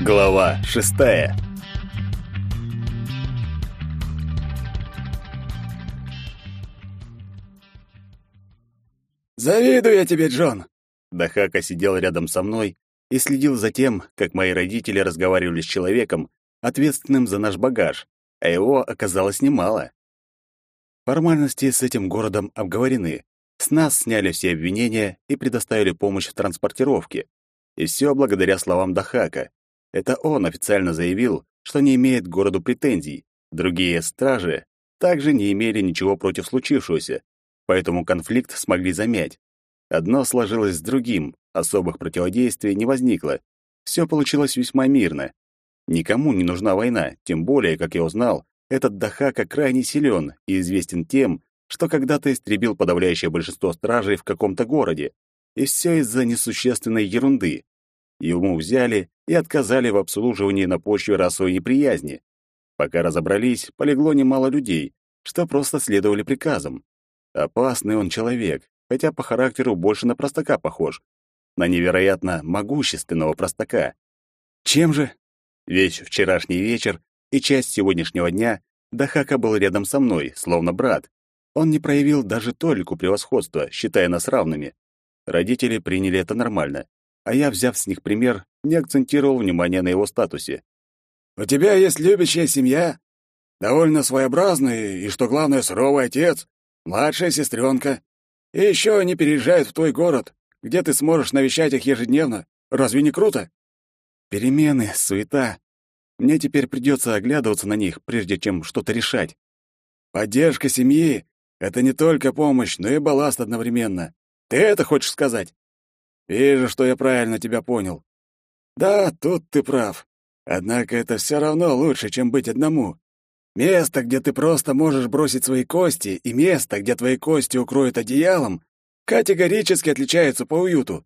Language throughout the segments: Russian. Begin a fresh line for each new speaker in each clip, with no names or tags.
Глава шестая.
«Завидую я тебе, Джон!»
Дахака сидел рядом со мной и следил за тем, как мои родители разговаривали с человеком, ответственным за наш багаж, а его оказалось немало. Формальности с этим городом обговорены. С нас сняли все обвинения и предоставили помощь в транспортировке. И все благодаря словам Дахака. Это он официально заявил, что не имеет к городу претензий. Другие стражи также не имели ничего против случившегося, поэтому конфликт смогли замять. Одно сложилось с другим, особых противодействий не возникло. Все получилось весьма мирно. Никому не нужна война, тем более, как я узнал, этот Дахака крайне силен и известен тем, что когда-то истребил подавляющее большинство стражей в каком-то городе. И все из-за несущественной ерунды. Ему взяли и отказали в обслуживании на почве расовой неприязни. Пока разобрались, полегло немало людей, что просто следовали приказам. Опасный он человек, хотя по характеру больше на простака похож. На невероятно могущественного простака. Чем же? Весь вчерашний вечер и часть сегодняшнего дня Дахака был рядом со мной, словно брат. Он не проявил даже толику превосходства, считая нас равными. Родители приняли это нормально, а я, взяв с них пример, не акцентировал внимание на его статусе.
«У тебя есть любящая семья, довольно своеобразный и, что главное, суровый отец, младшая сестренка. И еще они переезжают в твой город, где ты сможешь навещать их ежедневно. Разве не круто?»
Перемены, суета. Мне теперь придется оглядываться на них, прежде чем что-то решать.
Поддержка семьи — это не только помощь, но и балласт одновременно. Ты это хочешь сказать? Вижу, что я правильно тебя понял. Да, тут ты прав. Однако это все равно лучше, чем быть одному. Место, где ты просто можешь бросить свои кости, и место, где твои кости укроют одеялом, категорически отличаются по уюту.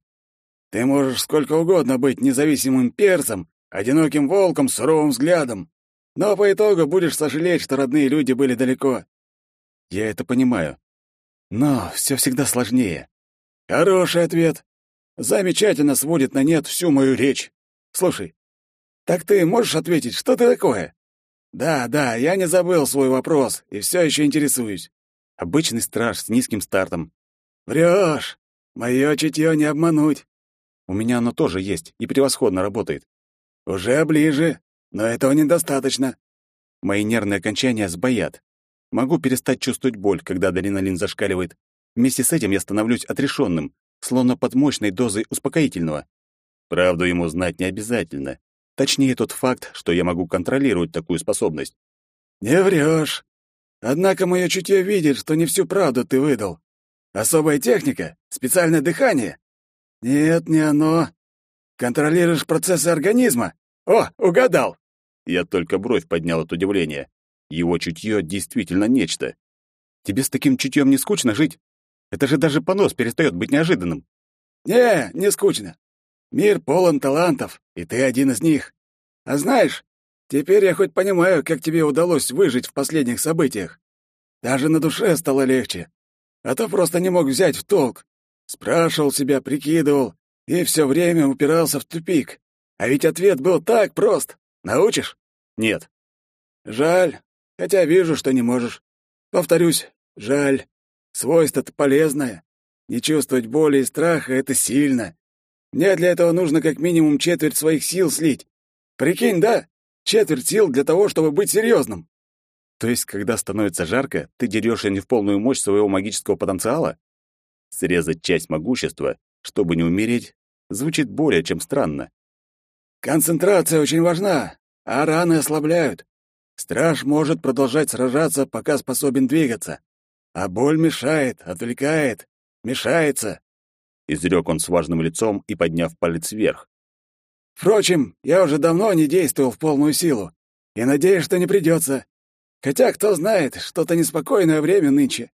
Ты можешь сколько угодно быть независимым перцем, одиноким волком с суровым взглядом, но по итогу будешь сожалеть, что родные люди были далеко.
Я это понимаю. Но все всегда сложнее.
Хороший ответ замечательно сводит на нет всю мою речь. Слушай, так ты можешь ответить, что ты такое? Да, да, я не забыл свой вопрос и все еще интересуюсь.
Обычный страж с низким стартом.
Врешь. Мое чутье не обмануть.
У меня оно тоже есть и превосходно работает.
Уже ближе, но этого недостаточно.
Мои нервные окончания сбоят. Могу перестать чувствовать боль, когда адреналин зашкаливает. Вместе с этим я становлюсь отрешенным, словно под мощной дозой успокоительного. Правду ему знать не обязательно. Точнее, тот факт, что я могу контролировать такую способность.
«Не врешь. Однако мое чутье видит, что не всю правду ты выдал. Особая техника? Специальное дыхание? Нет, не оно. Контролируешь процессы организма? О, угадал!»
Я только бровь поднял от удивления. Его чутье действительно нечто. Тебе с таким чутьем не скучно жить? Это же даже понос перестает быть неожиданным.
Не, не скучно. Мир полон талантов, и ты один из них. А знаешь, теперь я хоть понимаю, как тебе удалось выжить в последних событиях. Даже на душе стало легче. А то просто не мог взять в толк. Спрашивал себя, прикидывал, и все время упирался в тупик. А ведь ответ был так прост. Научишь?
Нет.
Жаль, хотя вижу, что не можешь. Повторюсь, жаль. Свойство-то полезное. Не чувствовать боли и страха — это сильно. Мне для этого нужно как минимум четверть своих сил слить. Прикинь, да? Четверть сил для того, чтобы быть серьезным.
То есть, когда становится жарко, ты дерешься не в полную мощь своего магического потенциала? Срезать часть могущества, чтобы не умереть, звучит более чем странно.
Концентрация очень важна, а раны ослабляют. Страж может продолжать сражаться, пока способен двигаться. А боль мешает, отвлекает, мешается.
Изрек он с важным лицом и подняв палец вверх.
Впрочем, я уже давно не действовал в полную силу. И надеюсь, что не придется. Хотя, кто знает, что-то неспокойное время нынче.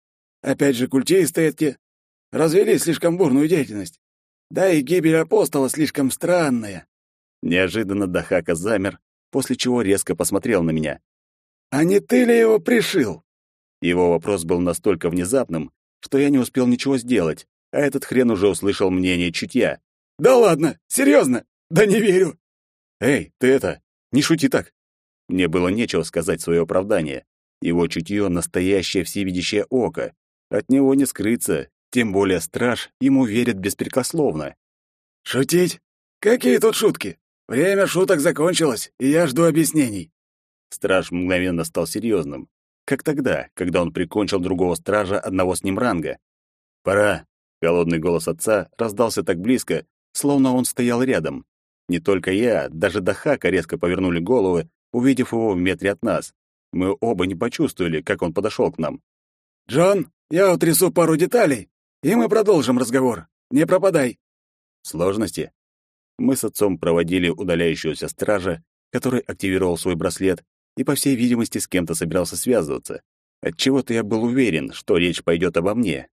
Опять же, культисты эти развели слишком бурную деятельность. Да и гибель апостола слишком странная.
Неожиданно Дахака замер, после чего резко посмотрел на меня.
«А не ты ли его пришил?»
Его вопрос был настолько внезапным, что я не успел ничего сделать, а этот хрен уже услышал мнение чутья.
«Да ладно, серьезно? Да не верю!»
«Эй, ты это, не шути так!» Мне было нечего сказать свое оправдание. Его чутье — настоящее всевидящее око. От него не скрыться, тем более страж ему верит беспрекословно.
«Шутить? Какие тут шутки? Время шуток закончилось, и я жду объяснений».
Страж мгновенно стал серьезным, как тогда, когда он прикончил другого стража одного с ним ранга. «Пора!» — голодный голос отца раздался так близко, словно он стоял рядом. Не только я, даже Дахака резко повернули головы, увидев его в метре от нас. Мы оба не почувствовали, как он подошел к нам.
«Джон, я утрясу пару деталей, и мы продолжим разговор. Не пропадай!»
Сложности? Мы с отцом проводили удаляющегося стража, который активировал свой браслет и, по всей видимости, с кем-то собирался связываться. Отчего-то я был уверен, что речь пойдет обо мне.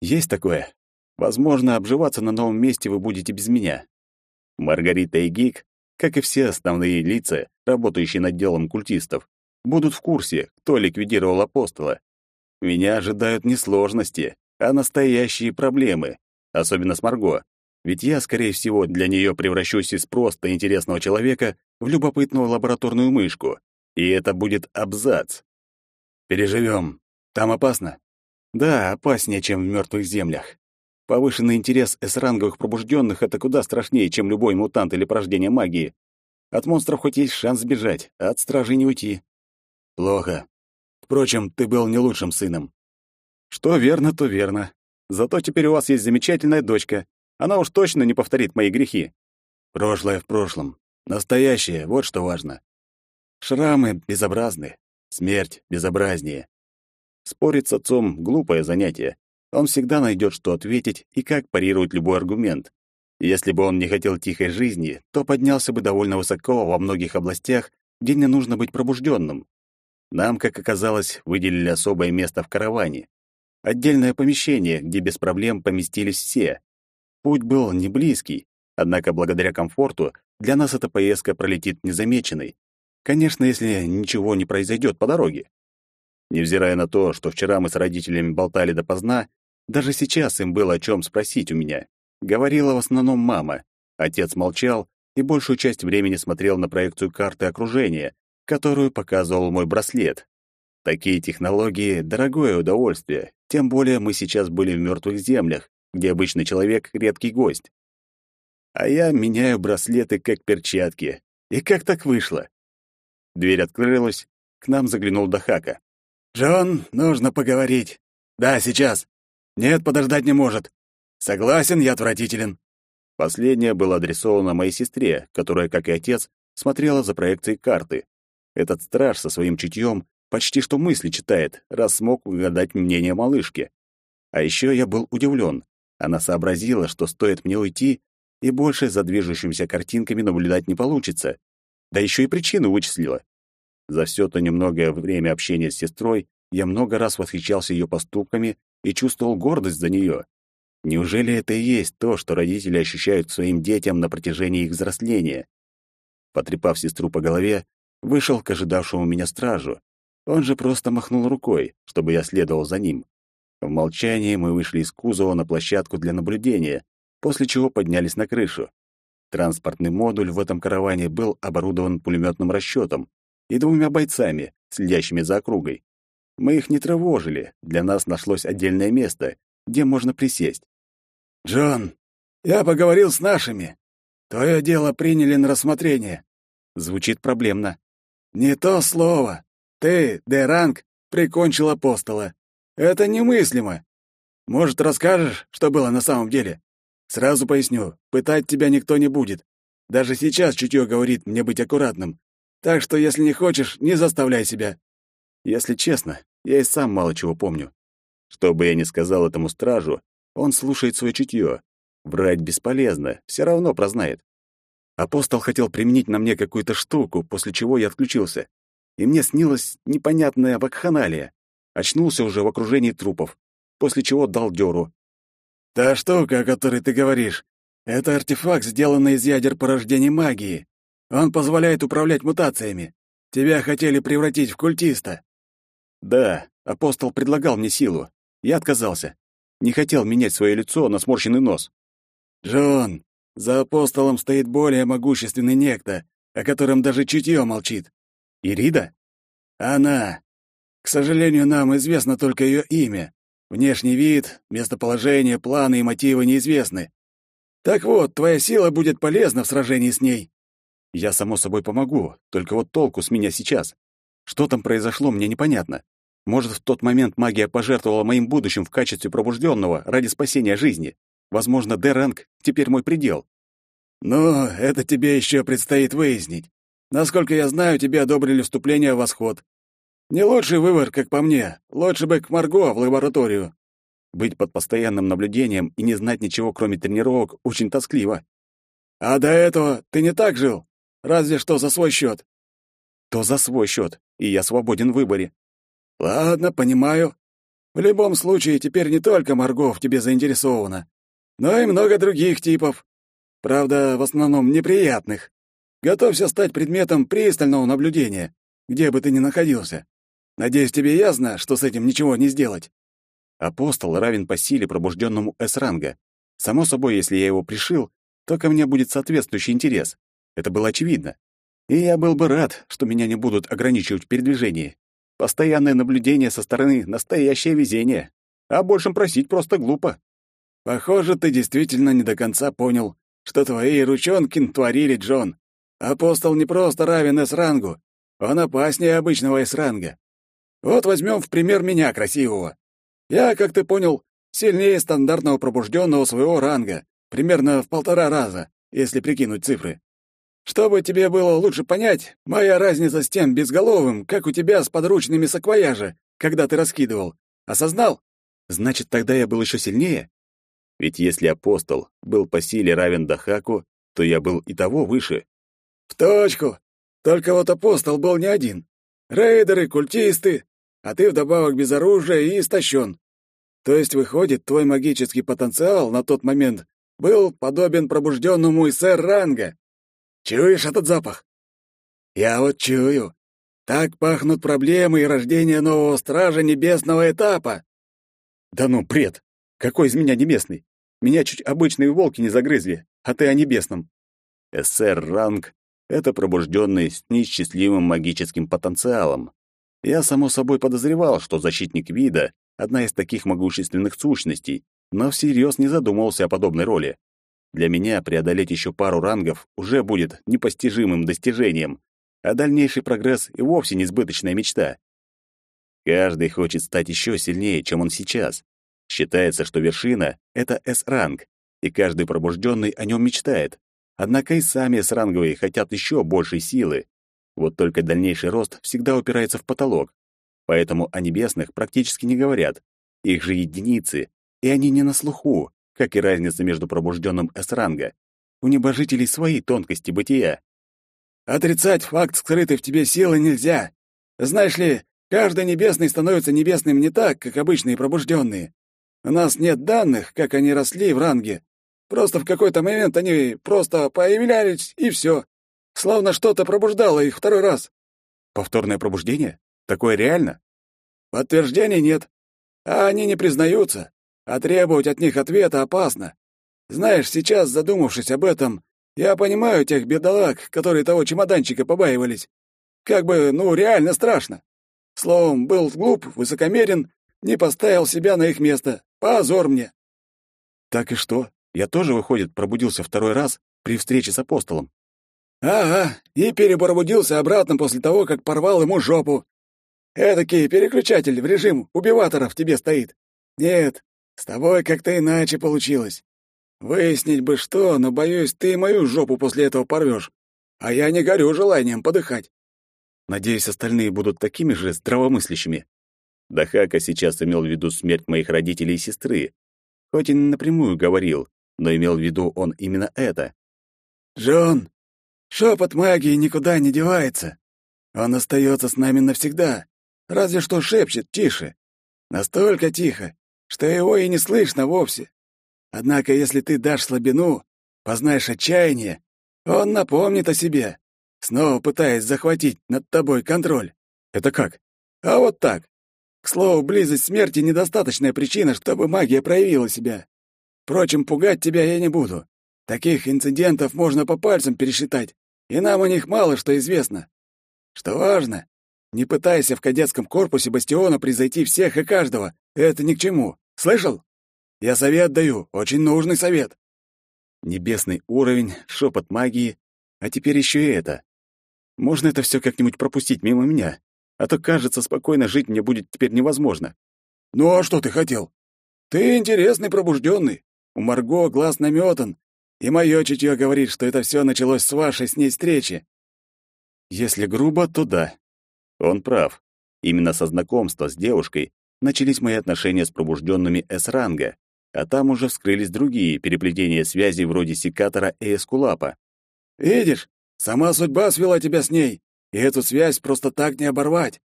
Есть такое. Возможно, обживаться на новом месте вы будете без меня. Маргарита и Гик, как и все основные лица, работающие над делом культистов, будут в курсе, кто ликвидировал апостола. Меня ожидают не сложности, а настоящие проблемы, особенно с Марго. Ведь я, скорее всего, для нее превращусь из просто интересного человека в любопытную лабораторную мышку. И это будет абзац. Переживем. Там опасно? Да, опаснее, чем в мертвых землях. Повышенный интерес эсранговых пробужденных — это куда страшнее, чем любой мутант или порождение магии. От монстров хоть есть шанс сбежать, а от стражей не уйти. Плохо. Впрочем, ты был не лучшим сыном. Что верно, то верно. Зато теперь у вас есть замечательная дочка. Она уж точно не повторит мои грехи. Прошлое в прошлом. Настоящее — вот что важно. Шрамы безобразны. Смерть безобразнее. Спорить с отцом — глупое занятие. Он всегда найдет, что ответить и как парировать любой аргумент. Если бы он не хотел тихой жизни, то поднялся бы довольно высоко во многих областях, где не нужно быть пробужденным. Нам, как оказалось, выделили особое место в караване. Отдельное помещение, где без проблем поместились все. Путь был не близкий, однако благодаря комфорту для нас эта поездка пролетит незамеченной. Конечно, если ничего не произойдет по дороге. Невзирая на то, что вчера мы с родителями болтали допоздна, даже сейчас им было о чем спросить у меня. Говорила в основном мама. Отец молчал и большую часть времени смотрел на проекцию карты окружения, которую показывал мой браслет. Такие технологии — дорогое удовольствие, тем более мы сейчас были в мертвых землях, где обычный человек — редкий гость. А я меняю браслеты как перчатки. И как так вышло? Дверь открылась, к нам заглянул Дахака.
«Джон, нужно поговорить. Да, сейчас. Нет, подождать не может. Согласен, я отвратителен.
Последнее было адресовано моей сестре, которая, как и отец, смотрела за проекцией карты. Этот страж со своим чутьем почти что мысли читает, раз смог угадать мнение малышки. А еще я был удивлен. Она сообразила, что стоит мне уйти, и больше за движущимися картинками наблюдать не получится. Да еще и причину вычислила. За все то немногое время общения с сестрой я много раз восхищался ее поступками и чувствовал гордость за нее. Неужели это и есть то, что родители ощущают своим детям на протяжении их взросления? Потрепав сестру по голове, вышел к ожидавшему меня стражу. Он же просто махнул рукой, чтобы я следовал за ним. В молчании мы вышли из кузова на площадку для наблюдения, после чего поднялись на крышу. Транспортный модуль в этом караване был оборудован пулеметным расчетом и двумя бойцами, следящими за округой. Мы их не тревожили, для нас нашлось отдельное место, где можно присесть.
«Джон, я поговорил с нашими. Твое дело приняли на рассмотрение».
Звучит проблемно.
«Не то слово. Ты, Деранг, прикончил апостола. Это немыслимо. Может, расскажешь, что было на самом деле? Сразу поясню, пытать тебя никто не будет. Даже сейчас чутье говорит мне быть аккуратным. Так что, если не хочешь, не заставляй себя.
Если честно, я и сам мало чего помню. Что бы я ни сказал этому стражу, он слушает свое чутье. Врать бесполезно, все равно прознает. Апостол хотел применить на мне какую-то штуку, после чего я отключился. И мне снилась непонятная вакханалия. Очнулся уже в окружении трупов, после чего дал дёру.
«Та штука, о которой ты говоришь, это артефакт, сделанный из ядер порождения магии. Он позволяет управлять мутациями. Тебя хотели превратить в культиста.
Да, апостол предлагал мне силу. Я отказался. Не хотел менять свое лицо на сморщенный нос.
Джон, За апостолом стоит более могущественный некто, о котором даже чутье молчит.
Ирида?
Она. К сожалению, нам известно только ее имя. Внешний вид, местоположение, планы и мотивы неизвестны. Так вот, твоя сила будет полезна в сражении с ней.
Я, само собой, помогу, только вот толку с меня сейчас. Что там произошло, мне непонятно. Может, в тот момент магия пожертвовала моим будущим в качестве пробужденного ради спасения жизни. Возможно, Д-ранг теперь мой предел.
Но это тебе еще предстоит выяснить. Насколько я знаю, тебе одобрили вступление в восход. Не лучший выбор, как по мне. Лучше бы к Марго в лабораторию.
Быть под постоянным наблюдением и не знать ничего, кроме тренировок, очень тоскливо.
А до этого ты не так жил? Разве что за свой счет.
То за свой счет, и я свободен в выборе.
Ладно, понимаю. В любом случае, теперь не только Марго в тебе заинтересована, но и много других типов. Правда, в основном неприятных. Готовься стать предметом пристального наблюдения, где бы ты ни находился. Надеюсь, тебе ясно, что с этим ничего не сделать.
Апостол равен по силе пробужденному С-ранга. Само собой, если я его пришил, то ко мне будет соответствующий интерес. Это было очевидно. И я был бы рад, что меня не будут ограничивать в передвижении. Постоянное наблюдение со стороны — настоящее везение. А большим просить просто глупо.
Похоже, ты действительно не до конца понял, что твои ручонки творили, Джон. Апостол не просто равен С-рангу, он опаснее обычного С-ранга. Вот возьмем в пример меня, красивого. Я, как ты понял, сильнее стандартного пробужденного своего ранга, примерно в полтора раза, если прикинуть цифры. Чтобы тебе было лучше понять, моя разница с тем безголовым, как у тебя с подручными саквояжа, когда ты раскидывал. Осознал?
Значит, тогда я был еще сильнее? Ведь если апостол был по силе равен Дахаку, то я был и того выше.
В точку. Только вот апостол был не один. Рейдеры, культисты, а ты вдобавок без оружия и истощен. То есть, выходит, твой магический потенциал на тот момент был подобен пробужденному сэр ранга. Чуешь этот запах? Я вот чую. Так пахнут проблемы и рождение нового стража небесного этапа.
Да ну, бред! Какой из меня небесный? Меня чуть обычные волки не загрызли, а ты о небесном. СР-ранг — это пробужденный с неисчислимым магическим потенциалом. Я, само собой, подозревал, что защитник вида — одна из таких могущественных сущностей, но всерьез не задумывался о подобной роли. Для меня преодолеть еще пару рангов уже будет непостижимым достижением, а дальнейший прогресс и вовсе несбыточная мечта. Каждый хочет стать еще сильнее, чем он сейчас. Считается, что вершина — это С-ранг, и каждый пробужденный о нем мечтает. Однако и сами С-ранговые хотят еще большей силы. Вот только дальнейший рост всегда упирается в потолок. Поэтому о небесных практически не говорят. Их же единицы, и они не на слуху как и разница между пробужденным С-ранга. У небожителей свои тонкости бытия.
Отрицать факт скрытой в тебе силы нельзя. Знаешь ли, каждый небесный становится небесным не так, как обычные пробужденные. У нас нет данных, как они росли в ранге. Просто в какой-то момент они просто появлялись, и все. Словно что-то пробуждало их второй раз.
Повторное пробуждение? Такое реально?
Подтверждений нет. А они не признаются а требовать от них ответа опасно. Знаешь, сейчас, задумавшись об этом, я понимаю тех бедолаг, которые того чемоданчика побаивались. Как бы, ну, реально страшно. Словом, был глуп, высокомерен, не поставил себя на их место. Позор мне.
Так и что? Я тоже, выходит, пробудился второй раз при встрече с апостолом.
Ага, и перепробудился обратно после того, как порвал ему жопу. Эдакий переключатель в режим убиватора в тебе стоит. Нет, с тобой как-то иначе получилось. Выяснить бы что, но, боюсь, ты мою жопу после этого порвешь. А я не горю желанием подыхать.
Надеюсь, остальные будут такими же здравомыслящими. Дахака сейчас имел в виду смерть моих родителей и сестры. Хоть и не напрямую говорил, но имел в виду он именно это.
«Джон, шепот магии никуда не девается. Он остается с нами навсегда, разве что шепчет тише. Настолько тихо, что его и не слышно вовсе. Однако, если ты дашь слабину, познаешь отчаяние, он напомнит о себе, снова пытаясь захватить над тобой контроль.
Это как?
А вот так. К слову, близость смерти — недостаточная причина, чтобы магия проявила себя. Впрочем, пугать тебя я не буду. Таких инцидентов можно по пальцам пересчитать, и нам о них мало что известно. Что важно, не пытайся в кадетском корпусе бастиона превзойти всех и каждого. Это ни к чему. Слышал? Я совет даю, очень нужный совет.
Небесный уровень, шепот магии, а теперь еще и это. Можно это все как-нибудь пропустить мимо меня? А то, кажется, спокойно жить мне будет теперь невозможно.
Ну а что ты хотел? Ты интересный пробужденный. У Марго глаз наметан, и мое чутье говорит, что это все началось с вашей с ней встречи.
Если грубо, то да. Он прав. Именно со знакомства с девушкой начались мои отношения с пробужденными С-ранга, а там уже вскрылись другие переплетения связей вроде секатора и эскулапа.
«Видишь, сама судьба свела тебя с ней, и эту связь просто так не оборвать.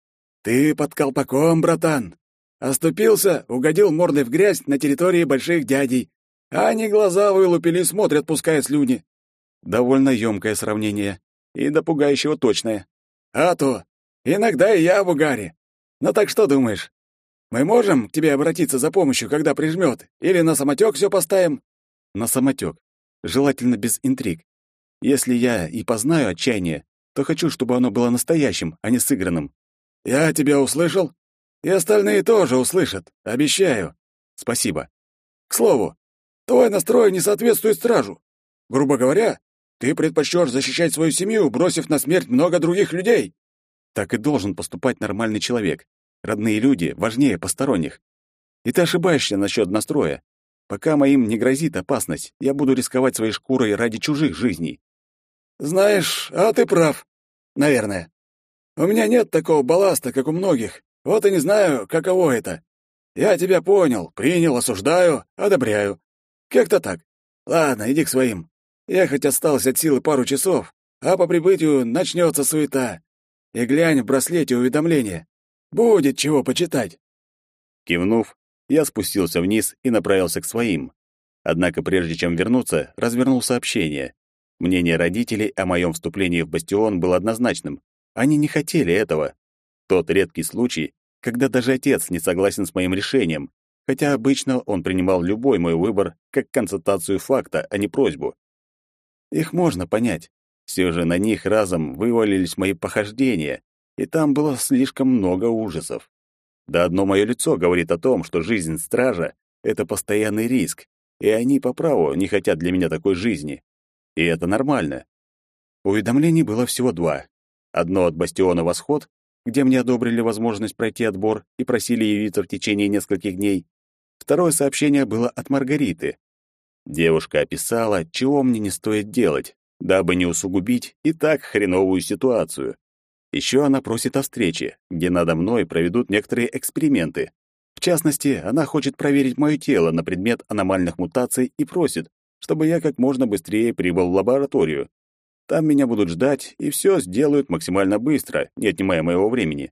Ты под колпаком, братан. Оступился, угодил мордой в грязь на территории больших дядей, а они глаза вылупили и смотрят, пуская слюни».
Довольно ёмкое сравнение и до пугающего точное.
«А то! Иногда и я в угаре. Ну так что думаешь, мы можем к тебе обратиться за помощью, когда прижмёт, или на самотек всё поставим?»
«На самотек. Желательно без интриг. Если я и познаю отчаяние, то хочу, чтобы оно было настоящим, а не сыгранным».
«Я тебя услышал, и остальные тоже услышат, обещаю».
«Спасибо».
«К слову, твой настрой не соответствует стражу. Грубо говоря, ты предпочтёшь защищать свою семью, бросив на смерть много других людей».
Так и должен поступать нормальный человек. Родные люди важнее посторонних. И ты ошибаешься насчет настроя. Пока моим не грозит опасность, я буду рисковать своей шкурой ради чужих жизней.
Знаешь, а ты прав. Наверное. У меня нет такого балласта, как у многих. Вот и не знаю, каково это. Я тебя понял, принял, осуждаю, одобряю. Как-то так. Ладно, иди к своим. Я хоть остался от силы пару часов, а по прибытию начнется суета и глянь в браслете уведомления. Будет чего почитать».
Кивнув, я спустился вниз и направился к своим. Однако прежде чем вернуться, развернул сообщение. Мнение родителей о моем вступлении в бастион было однозначным. Они не хотели этого. Тот редкий случай, когда даже отец не согласен с моим решением, хотя обычно он принимал любой мой выбор как констатацию факта, а не просьбу. Их можно понять. Все же на них разом вывалились мои похождения, и там было слишком много ужасов. Да одно мое лицо говорит о том, что жизнь стража — это постоянный риск, и они по праву не хотят для меня такой жизни. И это нормально. Уведомлений было всего два. Одно от Бастиона «Восход», где мне одобрили возможность пройти отбор и просили явиться в течение нескольких дней. Второе сообщение было от Маргариты. Девушка описала, чего мне не стоит делать, дабы не усугубить и так хреновую ситуацию. Еще она просит о встрече, где надо мной проведут некоторые эксперименты. В частности, она хочет проверить мое тело на предмет аномальных мутаций и просит, чтобы я как можно быстрее прибыл в лабораторию. Там меня будут ждать, и все сделают максимально быстро, не отнимая моего времени.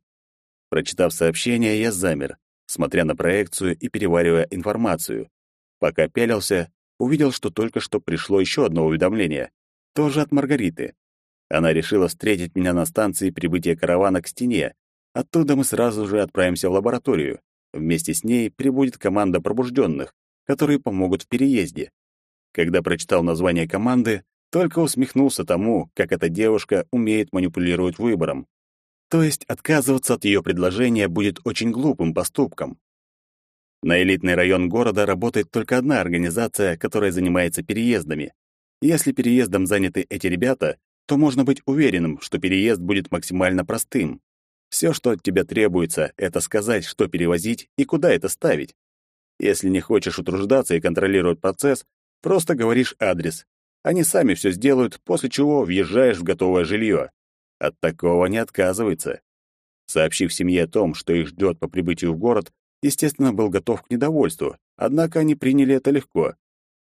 Прочитав сообщение, я замер, смотря на проекцию и переваривая информацию. Пока пялился, увидел, что только что пришло еще одно уведомление тоже от Маргариты. Она решила встретить меня на станции прибытия каравана к стене. Оттуда мы сразу же отправимся в лабораторию. Вместе с ней прибудет команда пробужденных, которые помогут в переезде. Когда прочитал название команды, только усмехнулся тому, как эта девушка умеет манипулировать выбором. То есть отказываться от ее предложения будет очень глупым поступком. На элитный район города работает только одна организация, которая занимается переездами. Если переездом заняты эти ребята, то можно быть уверенным, что переезд будет максимально простым. Все, что от тебя требуется, это сказать, что перевозить и куда это ставить. Если не хочешь утруждаться и контролировать процесс, просто говоришь адрес. Они сами все сделают, после чего въезжаешь в готовое жилье. От такого не отказывается. Сообщив семье о том, что их ждет по прибытию в город, естественно, был готов к недовольству, однако они приняли это легко.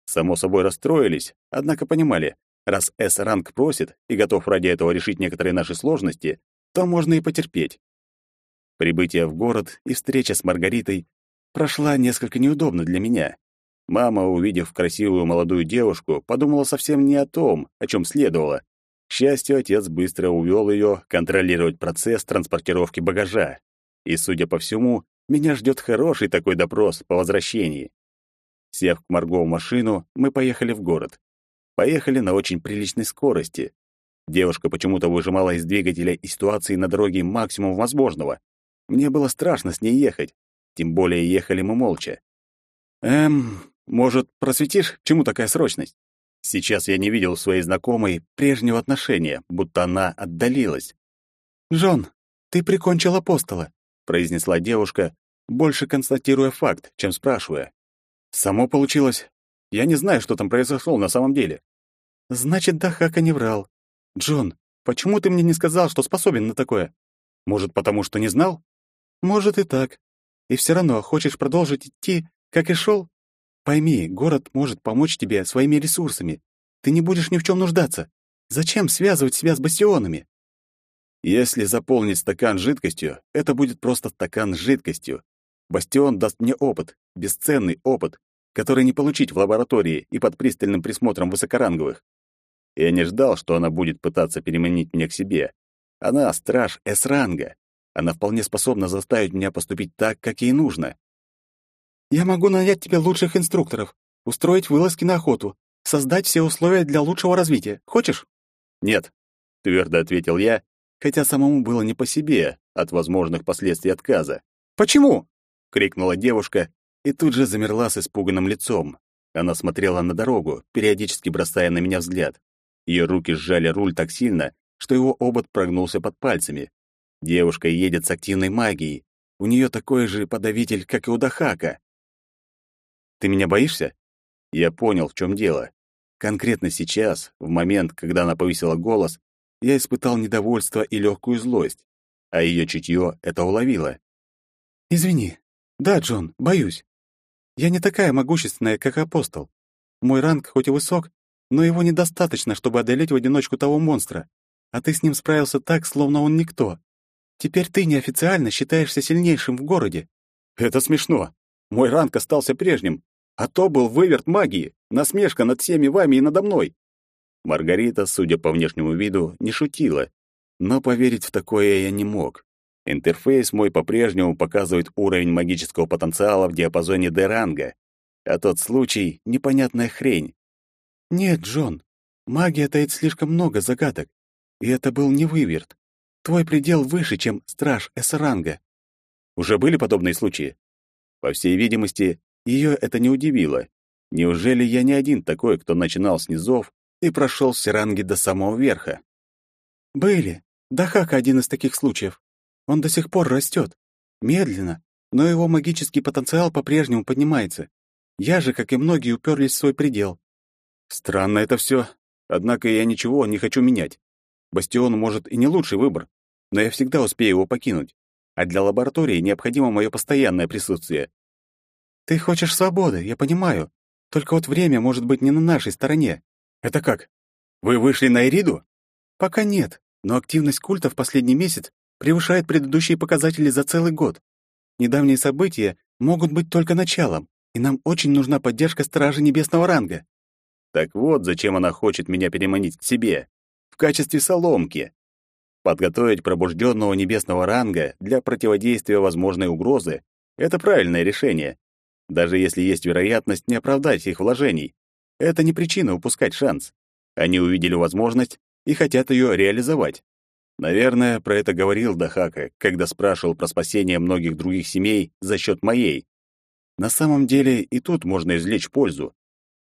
Само собой расстроились, однако понимали, раз С-ранг просит и готов ради этого решить некоторые наши сложности, то можно и потерпеть. Прибытие в город и встреча с Маргаритой прошла несколько неудобно для меня. Мама, увидев красивую молодую девушку, подумала совсем не о том, о чем следовало. К счастью, отец быстро увел ее контролировать процесс транспортировки багажа. И, судя по всему, меня ждет хороший такой допрос по возвращении. Сев к Марго в машину, мы поехали в город. Поехали на очень приличной скорости. Девушка почему-то выжимала из двигателя и ситуации на дороге максимум возможного. Мне было страшно с ней ехать. Тем более ехали мы молча. «Эм, может, просветишь, чему такая срочность?» Сейчас я не видел своей знакомой прежнего отношения, будто она отдалилась.
«Джон, ты прикончил апостола», — произнесла девушка, больше констатируя факт, чем спрашивая.
«Само получилось. Я не знаю, что там произошло на самом деле».
«Значит, Дахака не врал. Джон, почему ты мне не сказал, что способен на такое?
Может, потому что не знал?
Может и так. И все равно хочешь продолжить идти, как и шел? Пойми, город может помочь тебе своими ресурсами. Ты не будешь ни в чем нуждаться. Зачем связывать себя с бастионами?
Если заполнить стакан жидкостью, это будет просто стакан с жидкостью. Бастион даст мне опыт, бесценный опыт, который не получить в лаборатории и под пристальным присмотром высокоранговых. Я не ждал, что она будет пытаться переманить меня к себе. Она — страж С-ранга. Она вполне способна заставить меня поступить так, как ей нужно.
«Я могу нанять тебе лучших инструкторов, устроить вылазки на охоту, создать все условия для лучшего развития. Хочешь?»
«Нет», — твердо ответил я, хотя самому было не по себе от возможных последствий отказа.
«Почему?»
— крикнула девушка и тут же замерла с испуганным лицом. Она смотрела на дорогу, периодически бросая на меня взгляд. Ее руки сжали руль так сильно, что его обод прогнулся под пальцами. Девушка едет с активной магией. У нее такой же подавитель, как и у Дахака. «Ты меня боишься?» Я понял, в чем дело. Конкретно сейчас, в момент, когда она повысила голос, я испытал недовольство и легкую злость, а ее чутье это уловило.
«Извини. Да, Джон, боюсь. Я не такая могущественная, как апостол. Мой ранг хоть и высок, но его недостаточно, чтобы одолеть в одиночку того монстра. А ты с ним справился так, словно он никто. Теперь ты неофициально считаешься сильнейшим в городе.
Это смешно. Мой ранг остался прежним, а то был выверт магии, насмешка над всеми вами и надо мной. Маргарита, судя по внешнему виду, не шутила, но поверить в такое я не мог. Интерфейс мой по-прежнему показывает уровень магического потенциала в диапазоне D-ранга, а тот случай — непонятная хрень.
«Нет, Джон, магия таит слишком много загадок, и это был не выверт. Твой предел выше, чем страж С-ранга».
Уже были подобные случаи? По всей видимости, ее это не удивило. Неужели я не один такой, кто начинал с низов и прошел все ранги до самого верха?
Были. Дахака один из таких случаев. Он до сих пор растет. Медленно, но его магический потенциал по-прежнему поднимается. Я же, как и многие, уперлись в свой предел.
Странно это все. Однако я ничего не хочу менять. Бастион, может, и не лучший выбор, но я всегда успею его покинуть. А для лаборатории необходимо мое постоянное присутствие.
Ты хочешь свободы, я понимаю. Только вот время может быть не на нашей стороне.
Это как? Вы вышли на Эриду?
Пока нет, но активность культа в последний месяц превышает предыдущие показатели за целый год. Недавние события могут быть только началом, и нам очень нужна поддержка Стражи Небесного ранга.
Так вот, зачем она хочет меня переманить к себе. В качестве соломки. Подготовить пробужденного небесного ранга для противодействия возможной угрозы — это правильное решение. Даже если есть вероятность не оправдать их вложений. Это не причина упускать шанс. Они увидели возможность и хотят ее реализовать. Наверное, про это говорил Дахака, когда спрашивал про спасение многих других семей за счет моей. На самом деле и тут можно извлечь пользу.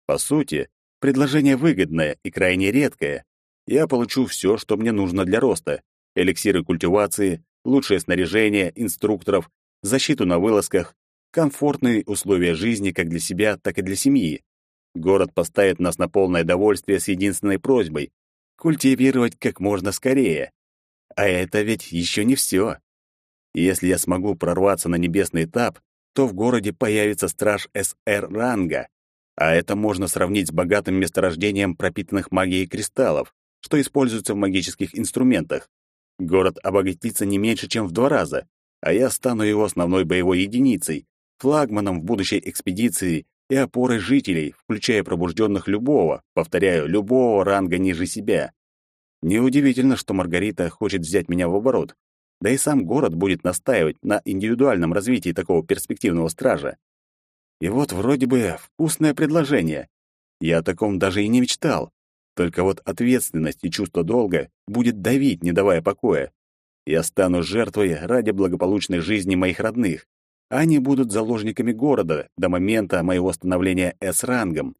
По сути, Предложение выгодное и крайне редкое. Я получу все, что мне нужно для роста. Эликсиры культивации, лучшее снаряжение, инструкторов, защиту на вылазках, комфортные условия жизни как для себя, так и для семьи. Город поставит нас на полное довольствие с единственной просьбой — культивировать как можно скорее. А это ведь еще не все. Если я смогу прорваться на небесный этап, то в городе появится страж СР ранга, а это можно сравнить с богатым месторождением пропитанных магией кристаллов, что используется в магических инструментах. Город обогатится не меньше, чем в два раза, а я стану его основной боевой единицей, флагманом в будущей экспедиции и опорой жителей, включая пробужденных любого, повторяю, любого ранга ниже себя. Неудивительно, что Маргарита хочет взять меня в оборот. Да и сам город будет настаивать на индивидуальном развитии такого перспективного стража. И вот вроде бы вкусное предложение. Я о таком даже и не мечтал. Только вот ответственность и чувство долга будет давить, не давая покоя. Я стану жертвой ради благополучной жизни моих родных. Они будут заложниками города до момента моего становления С-рангом.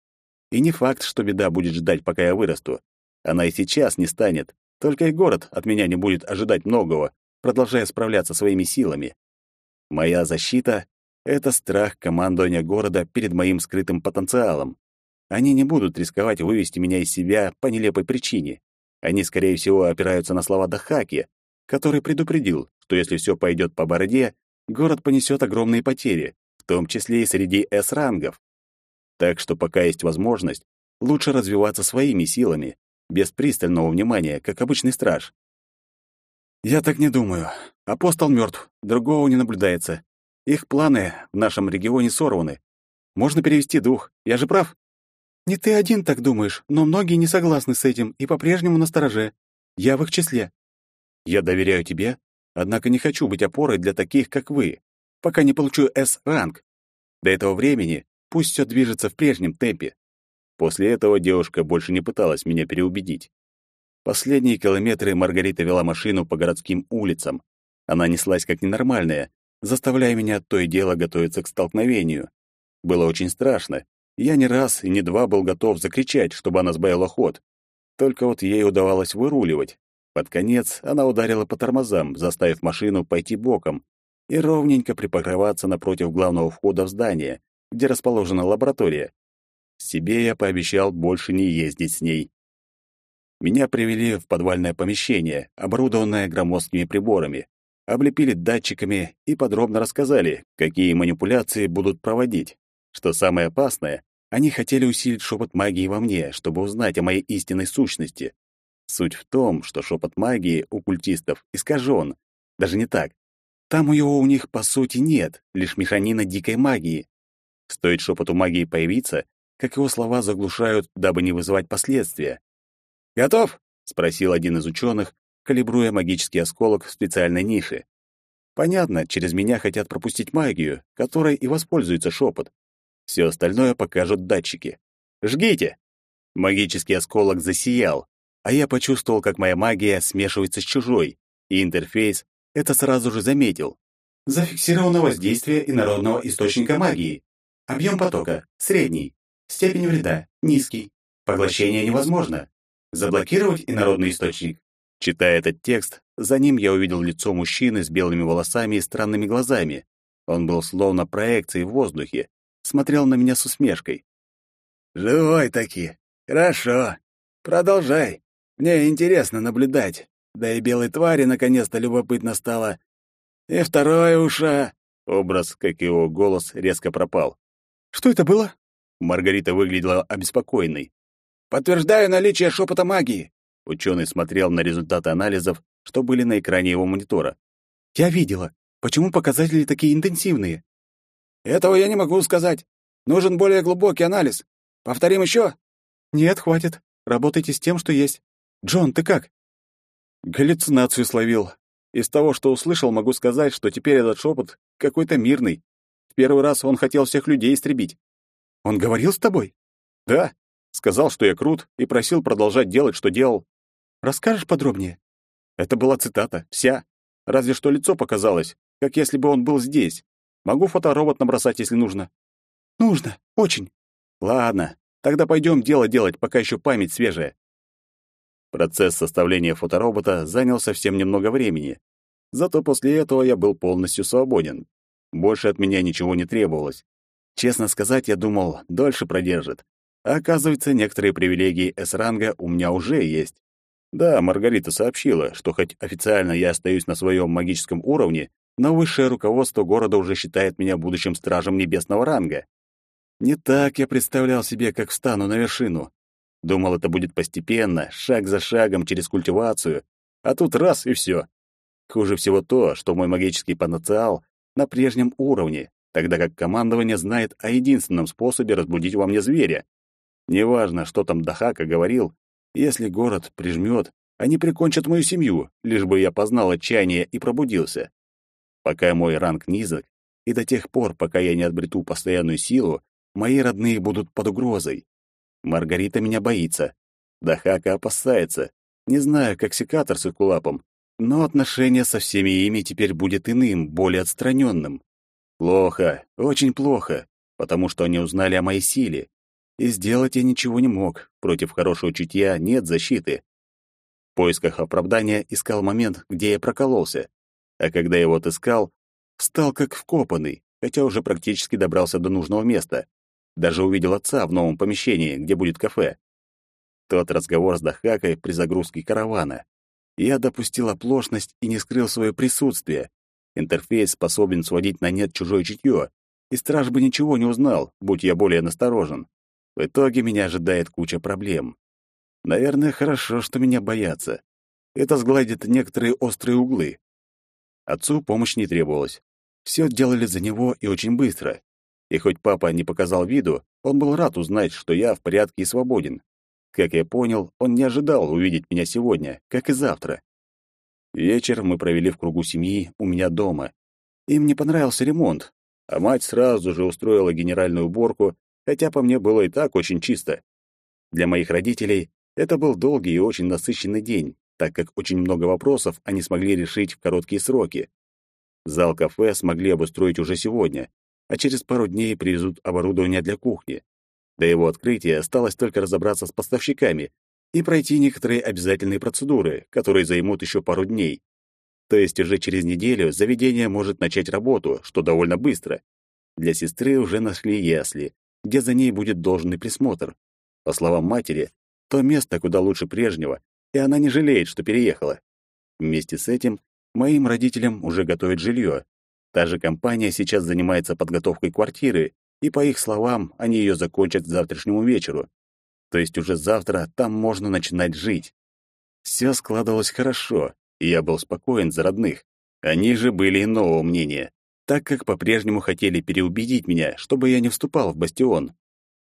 И не факт, что беда будет ждать, пока я вырасту. Она и сейчас не станет. Только и город от меня не будет ожидать многого, продолжая справляться своими силами. Моя защита — это страх командования города перед моим скрытым потенциалом. Они не будут рисковать вывести меня из себя по нелепой причине. Они, скорее всего, опираются на слова Дахаки, который предупредил, что если все пойдет по бороде, город понесет огромные потери, в том числе и среди С-рангов. Так что пока есть возможность, лучше развиваться своими силами, без пристального внимания, как обычный страж.
Я так не думаю. Апостол мертв, другого не наблюдается. Их планы в нашем регионе сорваны. Можно перевести дух. Я же прав? Не ты один так думаешь, но многие не согласны с этим и по-прежнему настороже. Я в их числе. Я доверяю тебе, однако не хочу быть опорой для таких, как вы, пока не получу С-ранг. До этого времени пусть все движется в прежнем темпе. После этого девушка больше не пыталась меня переубедить. Последние километры Маргарита вела машину по городским улицам. Она неслась как ненормальная, заставляя меня то и дело готовиться к столкновению. Было очень страшно. Я не раз и не два был готов закричать, чтобы она сбавила ход. Только вот ей удавалось выруливать. Под конец она ударила по тормозам, заставив машину пойти боком и ровненько припарковаться напротив главного входа в здание, где расположена лаборатория. Себе я пообещал больше не ездить с ней. Меня привели в подвальное помещение, оборудованное громоздкими приборами, облепили датчиками и подробно рассказали, какие манипуляции будут проводить. Что самое опасное, они хотели усилить шепот магии во мне, чтобы узнать о моей истинной сущности. Суть в том, что шепот магии у культистов искажен. Даже не так. Там его у них, по сути, нет, лишь механина дикой магии. Стоит шепоту магии появиться, как его слова заглушают, дабы не вызывать последствия. «Готов?» — спросил один из ученых, калибруя магический осколок в специальной нише. Понятно, через меня хотят пропустить магию, которой и воспользуется шепот. Все остальное покажут датчики. «Жгите!» Магический осколок засиял, а я почувствовал, как моя магия смешивается с чужой, и интерфейс это сразу же заметил. Зафиксировано воздействие инородного источника магии. Объем потока — средний. Степень вреда – низкий. Поглощение невозможно. Заблокировать инородный источник. Читая этот текст, за ним я увидел лицо мужчины с белыми волосами и странными глазами. Он был словно проекцией в воздухе, смотрел на меня с усмешкой. «Живой таки. Хорошо. Продолжай. Мне интересно наблюдать. Да и белой твари наконец-то любопытно стало. И второе уша...» Образ, как и его голос, резко пропал. «Что это было?» Маргарита выглядела обеспокоенной. «Подтверждаю наличие шепота магии!» Ученый смотрел на результаты анализов, что были на экране его монитора. «Я видела. Почему показатели такие интенсивные?» «Этого я не могу сказать. Нужен более глубокий анализ. Повторим еще?» «Нет, хватит. Работайте с тем, что есть. Джон, ты как?» Галлюцинацию словил. Из того, что услышал, могу сказать, что теперь этот шепот какой-то мирный. В первый раз он хотел всех людей истребить. Он говорил с тобой? Да. Сказал, что я крут, и просил продолжать делать, что делал. Расскажешь подробнее? Это была цитата, вся. Разве что лицо показалось, как если бы он был здесь. Могу фоторобот набросать, если нужно. Нужно, очень. Ладно, тогда пойдем дело делать, пока еще память свежая. Процесс составления фоторобота занял совсем немного времени. Зато после этого я был полностью свободен. Больше от меня ничего не требовалось. Честно сказать, я думал, дольше продержит. А оказывается, некоторые привилегии С-ранга у меня уже есть. Да, Маргарита сообщила, что хоть официально я остаюсь на своем магическом уровне, но высшее руководство города уже считает меня будущим стражем небесного ранга. Не так я представлял себе, как встану на вершину. Думал, это будет постепенно, шаг за шагом, через культивацию. А тут раз — и все. Хуже всего то, что мой магический потенциал на прежнем уровне, тогда как командование знает о единственном способе разбудить во мне зверя. Неважно, что там Дахака говорил, если город прижмет, они прикончат мою семью, лишь бы я познал отчаяние и пробудился. Пока мой ранг низок, и до тех пор, пока я не обрету постоянную силу, мои родные будут под угрозой. Маргарита меня боится.
Дахака опасается. Не знаю, как секатор с Экулапом, но отношение со всеми ими теперь будет иным, более отстраненным. Плохо, очень плохо, потому что они узнали о моей силе. И сделать я ничего не мог. Против хорошего чутья нет защиты. В поисках оправдания искал момент, где я прокололся. А когда его отыскал, стал как вкопанный, хотя уже практически добрался до нужного места. Даже увидел отца в новом помещении, где будет кафе. Тот разговор с Дахакой при загрузке каравана. Я допустил оплошность и не скрыл свое присутствие. Интерфейс способен сводить на нет чужое чутье, и страж бы ничего не узнал, будь я более насторожен. В итоге меня ожидает куча проблем. Наверное, хорошо, что меня боятся. Это сгладит некоторые острые углы. Отцу помощь не требовалась. Все делали за него и очень быстро. И хоть папа не показал виду, он был рад узнать, что я в порядке и свободен. Как я понял, он не ожидал увидеть меня сегодня, как и завтра. Вечер мы провели в кругу семьи у меня дома. Им не понравился ремонт, а мать сразу же устроила генеральную уборку, хотя по мне было и так очень чисто. Для моих родителей это был долгий и очень насыщенный день, так как очень много вопросов они смогли решить в короткие сроки. Зал кафе смогли обустроить уже сегодня, а через пару дней привезут оборудование для кухни. До его открытия осталось только разобраться с поставщиками и пройти некоторые обязательные процедуры, которые займут еще пару дней. То есть уже через неделю заведение может начать работу, что довольно быстро. Для сестры уже нашли ясли, где за ней будет должный присмотр. По словам матери, то место куда лучше прежнего, и она не жалеет, что переехала. Вместе с этим моим родителям уже готовят жилье. Та же компания сейчас занимается подготовкой квартиры, и, по их словам, они ее закончат к завтрашнему вечеру. То есть уже завтра там можно начинать жить. Все складывалось хорошо, и я был спокоен за родных. Они же были иного мнения, так как по-прежнему хотели переубедить меня, чтобы я не вступал в бастион.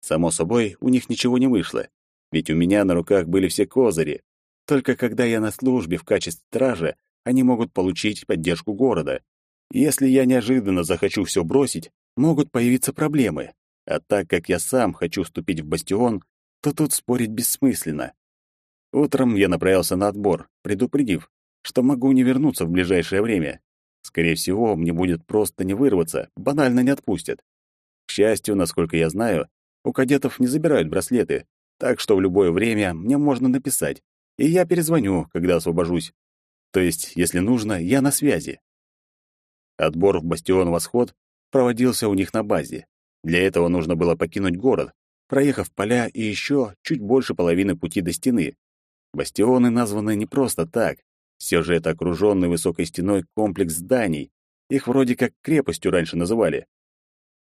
Само собой, у них ничего не вышло, ведь у меня на руках были все козыри. Только когда я на службе в качестве стража, они могут получить поддержку города. Если я неожиданно захочу все бросить, могут появиться проблемы. А так как я сам хочу вступить в бастион, то тут спорить бессмысленно. Утром я направился на отбор, предупредив, что могу не вернуться в ближайшее время. Скорее всего, мне будет просто не вырваться, банально не отпустят. К счастью, насколько я знаю, у кадетов не забирают браслеты, так что в любое время мне можно написать, и я перезвоню, когда освобожусь. То есть, если нужно, я на связи. Отбор в бастион «Восход» проводился у них на базе. Для этого нужно было покинуть город, проехав поля и еще чуть больше половины пути до стены. Бастионы названы не просто так. Все же это окруженный высокой стеной комплекс зданий. Их вроде как крепостью раньше называли.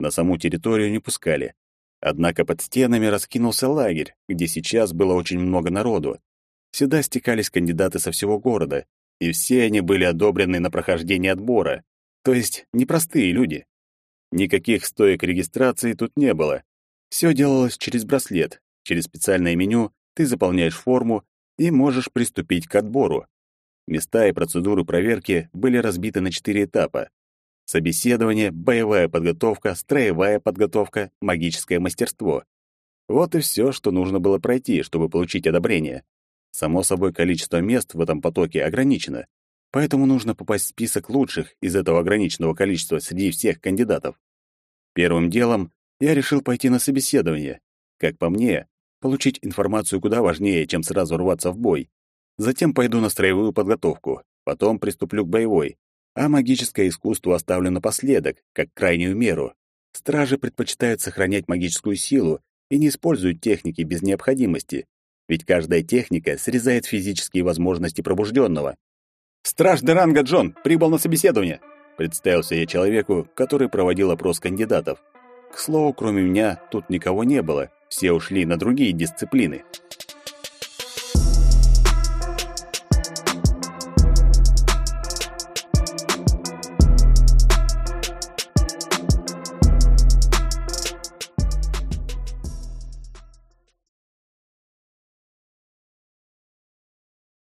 На саму территорию не пускали. Однако под стенами раскинулся лагерь, где сейчас было очень много народу. Сюда стекались кандидаты со всего города, и все они были одобрены на прохождение отбора, то есть непростые люди. Никаких стоек регистрации тут не было. Все делалось через браслет. Через специальное меню ты заполняешь форму и можешь приступить к отбору. Места и процедуры проверки были разбиты на четыре этапа. Собеседование, боевая подготовка, строевая подготовка, магическое мастерство. Вот и все, что нужно было пройти, чтобы получить одобрение. Само собой, количество мест в этом потоке ограничено, поэтому нужно попасть в список лучших из этого ограниченного количества среди всех кандидатов. Первым делом я решил пойти на собеседование. Как по мне, получить информацию куда важнее, чем сразу рваться в бой. Затем пойду на строевую подготовку, потом приступлю к боевой, а магическое искусство оставлю напоследок, как крайнюю меру. Стражи предпочитают сохранять магическую силу и не используют техники без необходимости, ведь каждая техника срезает физические возможности пробужденного. «Страж Деранга Джон прибыл на собеседование!» Представился я человеку, который проводил опрос кандидатов. К слову, кроме меня, тут никого не было, все ушли на другие дисциплины.